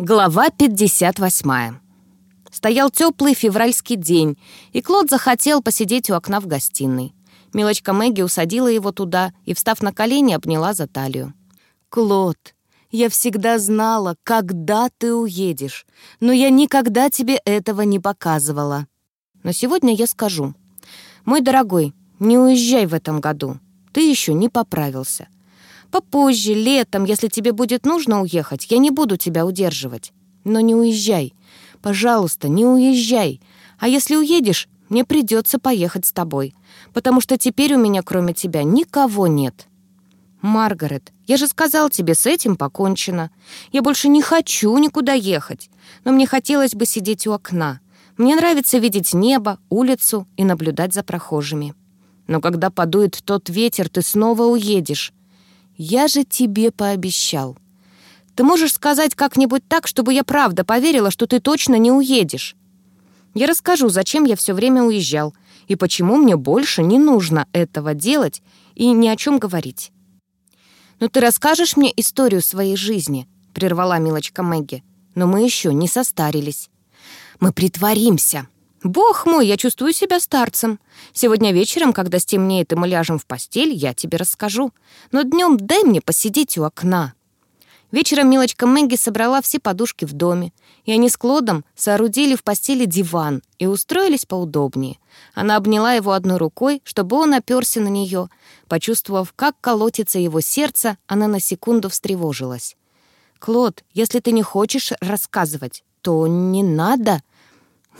Глава 58. Стоял теплый февральский день, и Клод захотел посидеть у окна в гостиной. Милочка Мэгги усадила его туда и, встав на колени, обняла за талию. «Клод, я всегда знала, когда ты уедешь, но я никогда тебе этого не показывала. Но сегодня я скажу. Мой дорогой, не уезжай в этом году. Ты еще не поправился. Попозже, летом, если тебе будет нужно уехать, я не буду тебя удерживать. Но не уезжай. Пожалуйста, не уезжай. А если уедешь, мне придется поехать с тобой, потому что теперь у меня кроме тебя никого нет. Маргарет, я же сказал тебе, с этим покончено. Я больше не хочу никуда ехать, но мне хотелось бы сидеть у окна. Мне нравится видеть небо, улицу и наблюдать за прохожими. Но когда подует тот ветер, ты снова уедешь. Я же тебе пообещал. Ты можешь сказать как-нибудь так, чтобы я правда поверила, что ты точно не уедешь. Я расскажу, зачем я все время уезжал и почему мне больше не нужно этого делать и ни о чем говорить. «Но ты расскажешь мне историю своей жизни?» — прервала милочка Мэгги. «Но мы еще не состарились». «Мы притворимся», «Бог мой, я чувствую себя старцем. Сегодня вечером, когда стемнеет и мы ляжем в постель, я тебе расскажу. Но днем дай мне посидеть у окна». Вечером милочка Мэгги собрала все подушки в доме, и они с Клодом соорудили в постели диван и устроились поудобнее. Она обняла его одной рукой, чтобы он оперся на нее. Почувствовав, как колотится его сердце, она на секунду встревожилась. «Клод, если ты не хочешь рассказывать, то не надо»,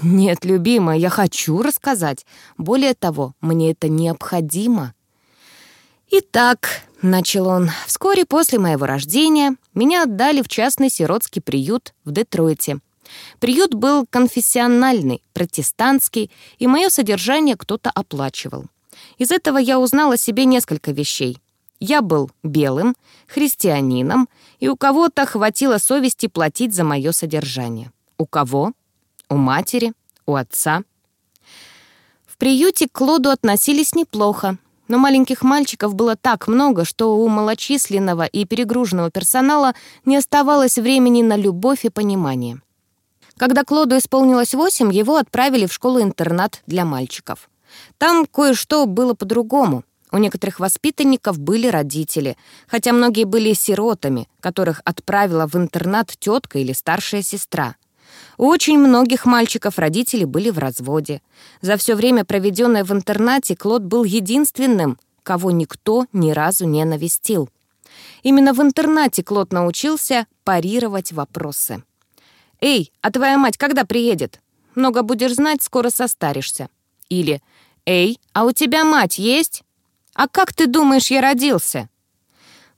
«Нет, любимая, я хочу рассказать. Более того, мне это необходимо». «Итак», — начал он, — «вскоре после моего рождения меня отдали в частный сиротский приют в Детройте. Приют был конфессиональный, протестантский, и мое содержание кто-то оплачивал. Из этого я узнала себе несколько вещей. Я был белым, христианином, и у кого-то хватило совести платить за мое содержание. У кого? У матери, у отца. В приюте к Клоду относились неплохо, но маленьких мальчиков было так много, что у малочисленного и перегруженного персонала не оставалось времени на любовь и понимание. Когда Клоду исполнилось восемь, его отправили в школу-интернат для мальчиков. Там кое-что было по-другому. У некоторых воспитанников были родители, хотя многие были сиротами, которых отправила в интернат тетка или старшая сестра — у очень многих мальчиков родители были в разводе. За все время, проведенное в интернате, Клод был единственным, кого никто ни разу не навестил. Именно в интернате Клод научился парировать вопросы. «Эй, а твоя мать когда приедет? Много будешь знать, скоро состаришься». Или «Эй, а у тебя мать есть? А как ты думаешь, я родился?»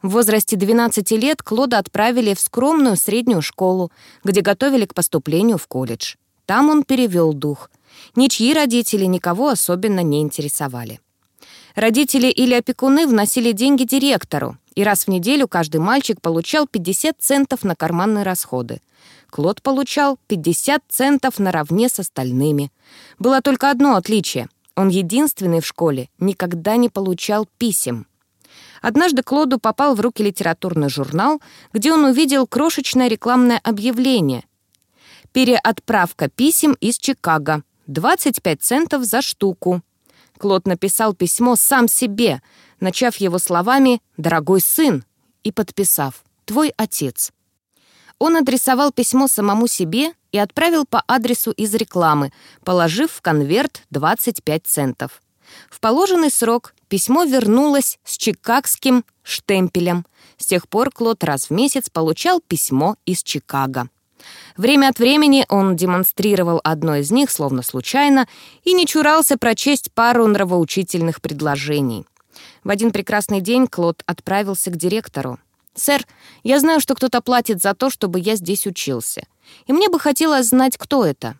В возрасте 12 лет Клода отправили в скромную среднюю школу, где готовили к поступлению в колледж. Там он перевел дух. Ничьи родители никого особенно не интересовали. Родители или опекуны вносили деньги директору, и раз в неделю каждый мальчик получал 50 центов на карманные расходы. Клод получал 50 центов наравне с остальными. Было только одно отличие. Он единственный в школе никогда не получал писем. Однажды Клоду попал в руки литературный журнал, где он увидел крошечное рекламное объявление. «Переотправка писем из Чикаго. 25 центов за штуку». Клод написал письмо сам себе, начав его словами «Дорогой сын» и подписав «Твой отец». Он адресовал письмо самому себе и отправил по адресу из рекламы, положив в конверт 25 центов. В положенный срок письмо вернулось с чикагским штемпелем. С тех пор Клод раз в месяц получал письмо из Чикаго. Время от времени он демонстрировал одно из них, словно случайно, и не чурался прочесть пару нравоучительных предложений. В один прекрасный день Клод отправился к директору. «Сэр, я знаю, что кто-то платит за то, чтобы я здесь учился. И мне бы хотелось знать, кто это».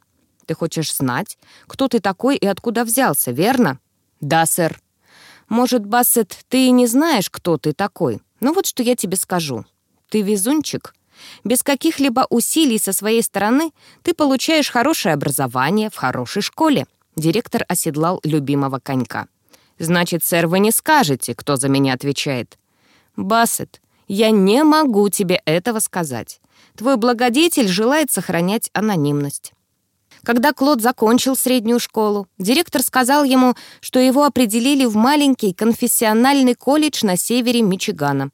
«Ты хочешь знать, кто ты такой и откуда взялся, верно?» «Да, сэр». «Может, Бассет, ты и не знаешь, кто ты такой? Ну вот что я тебе скажу. Ты везунчик. Без каких-либо усилий со своей стороны ты получаешь хорошее образование в хорошей школе». Директор оседлал любимого конька. «Значит, сэр, вы не скажете, кто за меня отвечает?» «Бассет, я не могу тебе этого сказать. Твой благодетель желает сохранять анонимность. Когда Клод закончил среднюю школу, директор сказал ему, что его определили в маленький конфессиональный колледж на севере Мичигана.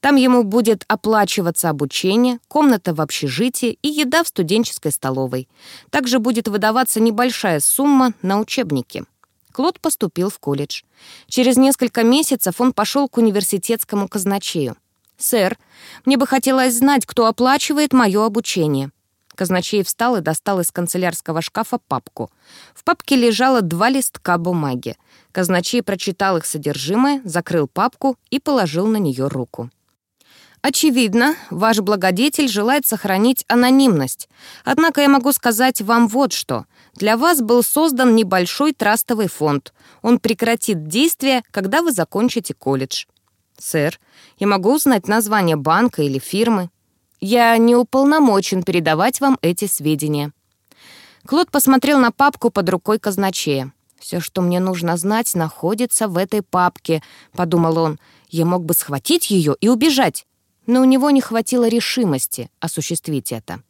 Там ему будет оплачиваться обучение, комната в общежитии и еда в студенческой столовой. Также будет выдаваться небольшая сумма на учебники. Клод поступил в колледж. Через несколько месяцев он пошел к университетскому казначею. «Сэр, мне бы хотелось знать, кто оплачивает мое обучение». Казначей встал и достал из канцелярского шкафа папку. В папке лежало два листка бумаги. Казначей прочитал их содержимое, закрыл папку и положил на нее руку. Очевидно, ваш благодетель желает сохранить анонимность. Однако я могу сказать вам вот что. Для вас был создан небольшой трастовый фонд. Он прекратит действие, когда вы закончите колледж. Сэр, я могу узнать название банка или фирмы? Я не уполномочен передавать вам эти сведения». Клод посмотрел на папку под рукой казначея. «Все, что мне нужно знать, находится в этой папке», — подумал он. «Я мог бы схватить ее и убежать». Но у него не хватило решимости осуществить это.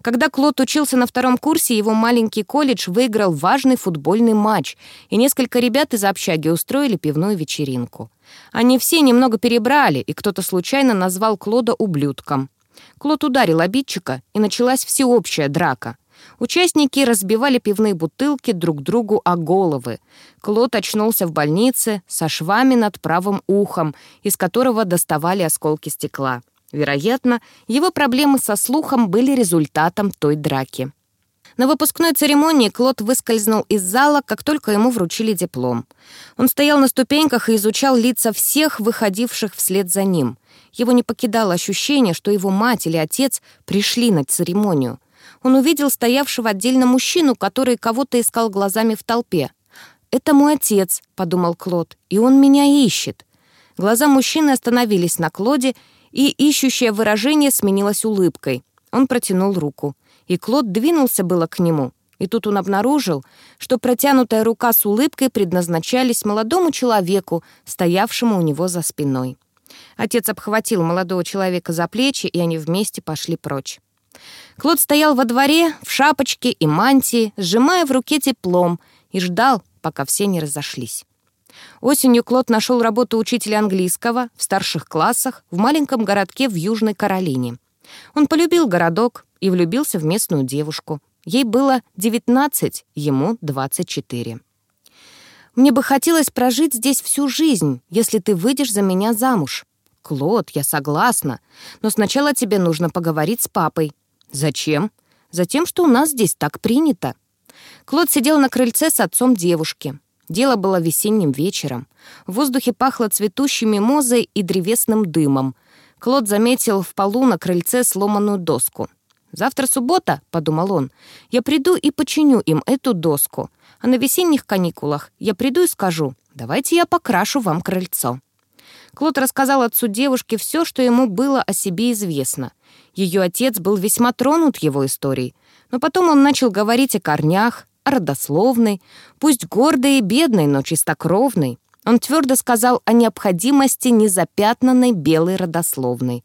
Когда Клод учился на втором курсе, его маленький колледж выиграл важный футбольный матч, и несколько ребят из общаги устроили пивную вечеринку. Они все немного перебрали, и кто-то случайно назвал Клода ублюдком. Клод ударил обидчика, и началась всеобщая драка. Участники разбивали пивные бутылки друг другу о головы. Клод очнулся в больнице со швами над правым ухом, из которого доставали осколки стекла. Вероятно, его проблемы со слухом были результатом той драки. На выпускной церемонии Клод выскользнул из зала, как только ему вручили диплом. Он стоял на ступеньках и изучал лица всех, выходивших вслед за ним. Его не покидало ощущение, что его мать или отец пришли на церемонию. Он увидел стоявшего отдельно мужчину, который кого-то искал глазами в толпе. «Это мой отец», — подумал Клод, — «и он меня ищет». Глаза мужчины остановились на Клоде, и ищущее выражение сменилось улыбкой. Он протянул руку, и Клод двинулся было к нему. И тут он обнаружил, что протянутая рука с улыбкой предназначались молодому человеку, стоявшему у него за спиной. Отец обхватил молодого человека за плечи, и они вместе пошли прочь. Клод стоял во дворе в шапочке и мантии, сжимая в руке теплом, и ждал, пока все не разошлись. Осенью Клод нашел работу учителя английского в старших классах в маленьком городке в Южной Каролине. Он полюбил городок и влюбился в местную девушку. Ей было 19, ему 24. Мне бы хотелось прожить здесь всю жизнь, если ты выйдешь за меня замуж. Клод, я согласна, но сначала тебе нужно поговорить с папой. Зачем? Затем, что у нас здесь так принято. Клод сидел на крыльце с отцом девушки. Дело было весенним вечером. В воздухе пахло цветущей мимозой и древесным дымом. Клод заметил в полу на крыльце сломанную доску. «Завтра суббота», — подумал он, — «я приду и починю им эту доску а на весенних каникулах я приду и скажу, давайте я покрашу вам крыльцо». Клод рассказал отцу девушки все, что ему было о себе известно. Ее отец был весьма тронут его историей, но потом он начал говорить о корнях, о родословной, пусть гордой и бедной, но чистокровной. Он твердо сказал о необходимости незапятнанной белой родословной.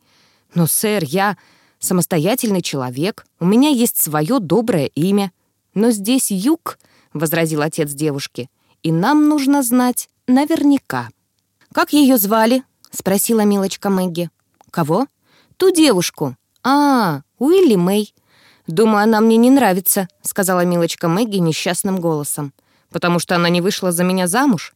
«Но, сэр, я самостоятельный человек, у меня есть свое доброе имя. Но здесь юг, возразил отец девушки. «И нам нужно знать наверняка». «Как ее звали?» — спросила милочка Мэгги. «Кого?» «Ту девушку». «А, Уилли Мэй». «Думаю, она мне не нравится», — сказала милочка Мэгги несчастным голосом. «Потому что она не вышла за меня замуж?»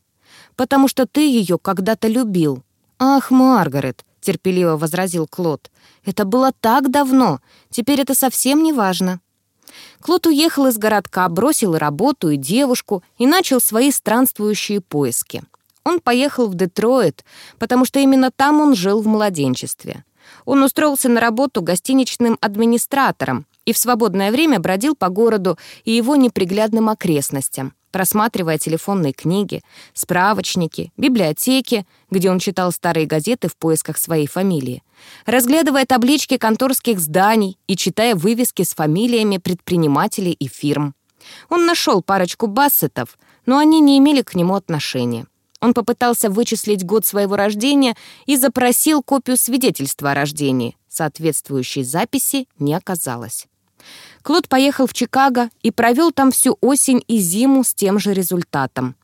«Потому что ты ее когда-то любил». «Ах, Маргарет», — терпеливо возразил Клод. «Это было так давно. Теперь это совсем не важно». Клод уехал из городка, бросил работу, и девушку, и начал свои странствующие поиски. Он поехал в Детройт, потому что именно там он жил в младенчестве. Он устроился на работу гостиничным администратором и в свободное время бродил по городу и его неприглядным окрестностям просматривая телефонные книги, справочники, библиотеки, где он читал старые газеты в поисках своей фамилии, разглядывая таблички конторских зданий и читая вывески с фамилиями предпринимателей и фирм. Он нашел парочку бассетов, но они не имели к нему отношения. Он попытался вычислить год своего рождения и запросил копию свидетельства о рождении. Соответствующей записи не оказалось. Клод поехал в Чикаго и провел там всю осень и зиму с тем же результатом.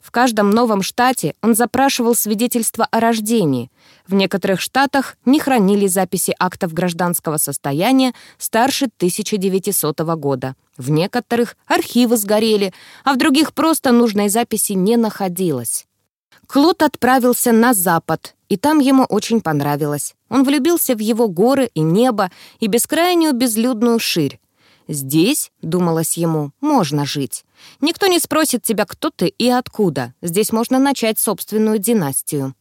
В каждом новом штате он запрашивал свидетельство о рождении. В некоторых штатах не хранили записи актов гражданского состояния старше 1900 года. В некоторых архивы сгорели, а в других просто нужной записи не находилось. Клод отправился на запад, и там ему очень понравилось. Он влюбился в его горы и небо, и бескрайнюю безлюдную ширь. «Здесь, — думалось ему, — можно жить. Никто не спросит тебя, кто ты и откуда. Здесь можно начать собственную династию».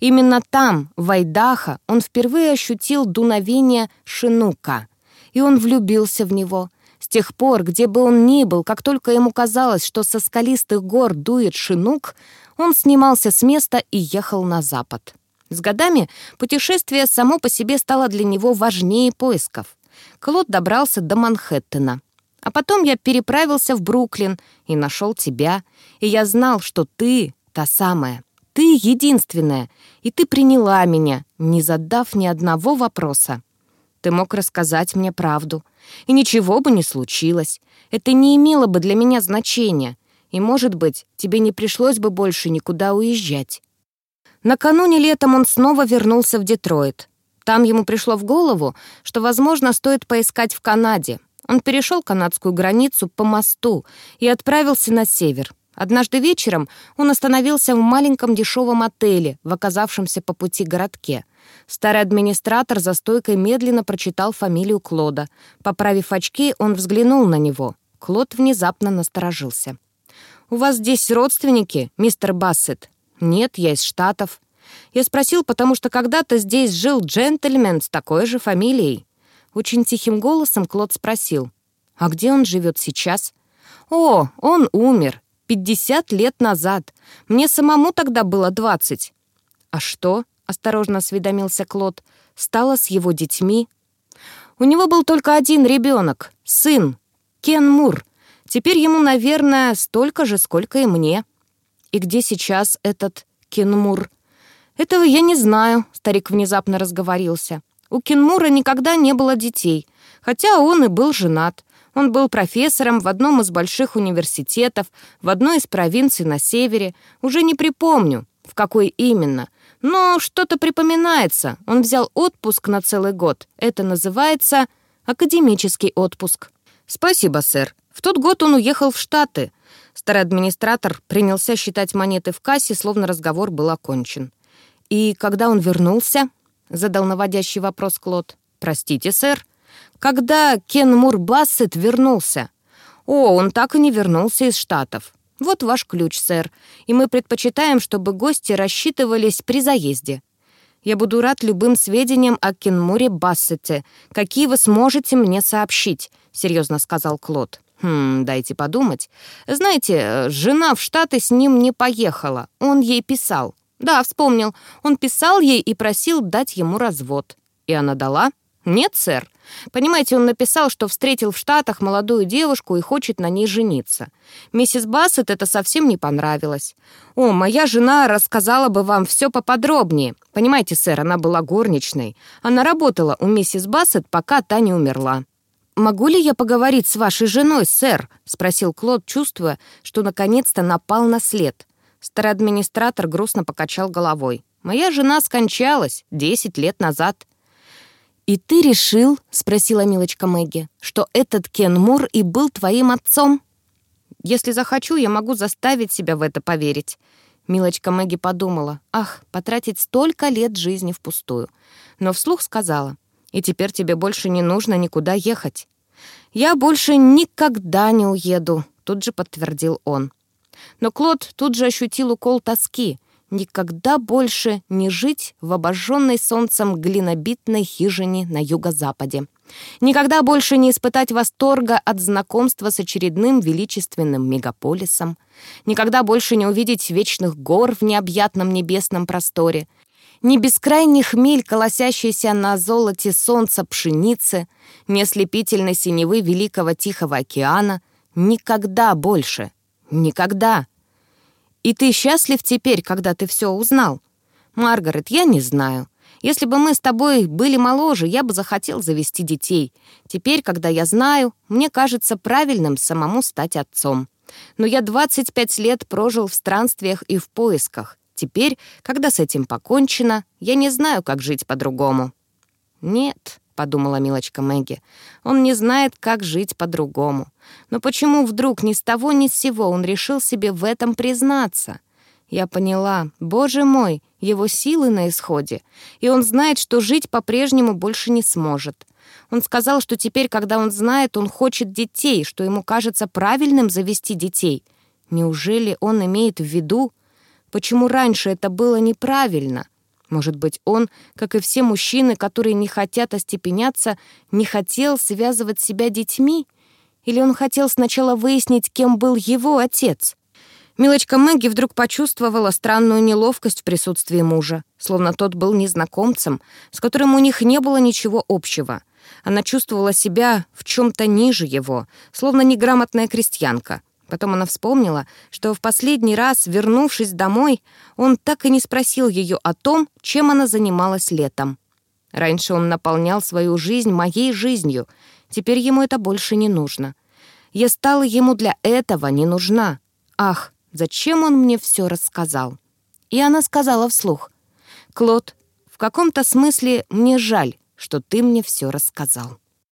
Именно там, в Айдахо, он впервые ощутил дуновение шинука. И он влюбился в него. С тех пор, где бы он ни был, как только ему казалось, что со скалистых гор дует шинук, он снимался с места и ехал на запад. С годами путешествие само по себе стало для него важнее поисков. Клод добрался до Манхэттена. А потом я переправился в Бруклин и нашел тебя. И я знал, что ты та самая. Ты единственная. И ты приняла меня, не задав ни одного вопроса. Ты мог рассказать мне правду. И ничего бы не случилось. Это не имело бы для меня значения. И, может быть, тебе не пришлось бы больше никуда уезжать. Накануне летом он снова вернулся в Детройт. Там ему пришло в голову, что, возможно, стоит поискать в Канаде. Он перешел канадскую границу по мосту и отправился на север. Однажды вечером он остановился в маленьком дешевом отеле в оказавшемся по пути городке. Старый администратор за стойкой медленно прочитал фамилию Клода. Поправив очки, он взглянул на него. Клод внезапно насторожился. «У вас здесь родственники, мистер Бассет?» «Нет, я из Штатов». Я спросил, потому что когда-то здесь жил джентльмен с такой же фамилией. Очень тихим голосом Клод спросил, «А где он живет сейчас?» «О, он умер. Пятьдесят лет назад. Мне самому тогда было двадцать». «А что?» — осторожно осведомился Клод. «Стало с его детьми?» «У него был только один ребенок, сын, Кен Мур. Теперь ему, наверное, столько же, сколько и мне». «И где сейчас этот Кен Мур?» «Этого я не знаю», — старик внезапно разговорился. «У Кенмура никогда не было детей, хотя он и был женат. Он был профессором в одном из больших университетов, в одной из провинций на севере. Уже не припомню, в какой именно. Но что-то припоминается. Он взял отпуск на целый год. Это называется академический отпуск. «Спасибо, сэр. В тот год он уехал в Штаты». Старый администратор принялся считать монеты в кассе, словно разговор был окончен. «И когда он вернулся?» — задал наводящий вопрос Клод. «Простите, сэр. Когда Кен Мур Бассет вернулся?» «О, он так и не вернулся из Штатов. Вот ваш ключ, сэр. И мы предпочитаем, чтобы гости рассчитывались при заезде. Я буду рад любым сведениям о Кенмуре Бассете, какие вы сможете мне сообщить», — серьезно сказал Клод. «Хм, дайте подумать. Знаете, жена в Штаты с ним не поехала. Он ей писал. «Да, вспомнил. Он писал ей и просил дать ему развод». «И она дала?» «Нет, сэр. Понимаете, он написал, что встретил в Штатах молодую девушку и хочет на ней жениться. Миссис Бассет это совсем не понравилось. О, моя жена рассказала бы вам все поподробнее. Понимаете, сэр, она была горничной. Она работала у миссис Бассет, пока та не умерла». «Могу ли я поговорить с вашей женой, сэр?» — спросил Клод, чувствуя, что наконец-то напал на след. Старый администратор грустно покачал головой. «Моя жена скончалась десять лет назад». «И ты решил, — спросила милочка Мэгги, — что этот Кен Мур и был твоим отцом?» «Если захочу, я могу заставить себя в это поверить». Милочка Мэгги подумала, «Ах, потратить столько лет жизни впустую». Но вслух сказала, «И теперь тебе больше не нужно никуда ехать». «Я больше никогда не уеду», — тут же подтвердил он. Но Клод тут же ощутил укол тоски. Никогда больше не жить в обожженной солнцем глинобитной хижине на юго-западе. Никогда больше не испытать восторга от знакомства с очередным величественным мегаполисом. Никогда больше не увидеть вечных гор в необъятном небесном просторе. Ни бескрайних миль, колосящейся на золоте солнца пшеницы, ни ослепительной синевы великого Тихого океана. Никогда больше — Никогда. И ты счастлив теперь, когда ты все узнал? Маргарет, я не знаю. Если бы мы с тобой были моложе, я бы захотел завести детей. Теперь, когда я знаю, мне кажется правильным самому стать отцом. Но я 25 лет прожил в странствиях и в поисках. Теперь, когда с этим покончено, я не знаю, как жить по-другому». «Нет», — подумала милочка Мэгги, «он не знает, как жить по-другому. Но почему вдруг ни с того ни с сего он решил себе в этом признаться?» Я поняла, боже мой, его силы на исходе, и он знает, что жить по-прежнему больше не сможет. Он сказал, что теперь, когда он знает, он хочет детей, что ему кажется правильным завести детей. Неужели он имеет в виду, почему раньше это было неправильно? Может быть, он, как и все мужчины, которые не хотят остепеняться, не хотел связывать себя детьми? Или он хотел сначала выяснить, кем был его отец? Милочка Мэгги вдруг почувствовала странную неловкость в присутствии мужа, словно тот был незнакомцем, с которым у них не было ничего общего. Она чувствовала себя в чем-то ниже его, словно неграмотная крестьянка. Потом она вспомнила, что в последний раз, вернувшись домой, он так и не спросил ее о том, чем она занималась летом. Раньше он наполнял свою жизнь моей жизнью, теперь ему это больше не нужно. Я стала ему для этого не нужна. Ах, зачем он мне все рассказал. И она сказала вслух, «Клод, в каком-то смысле мне жаль, что ты мне все рассказал».